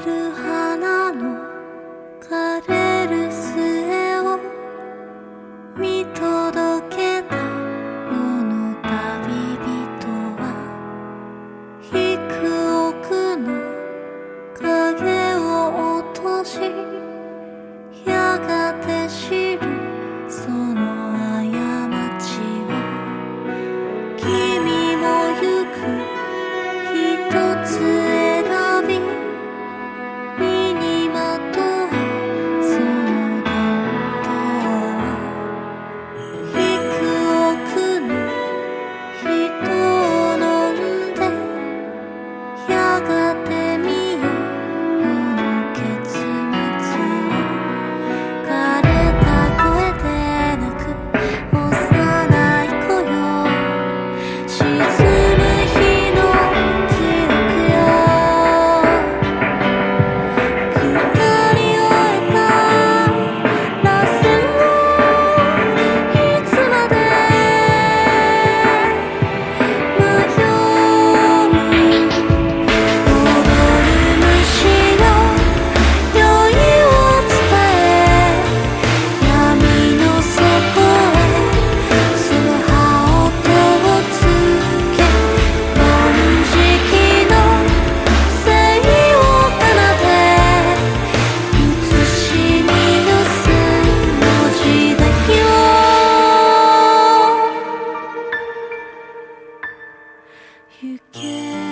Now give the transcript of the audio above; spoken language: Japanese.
る花の枯れる末を見届けたこの旅人は低くの影を落とし You can.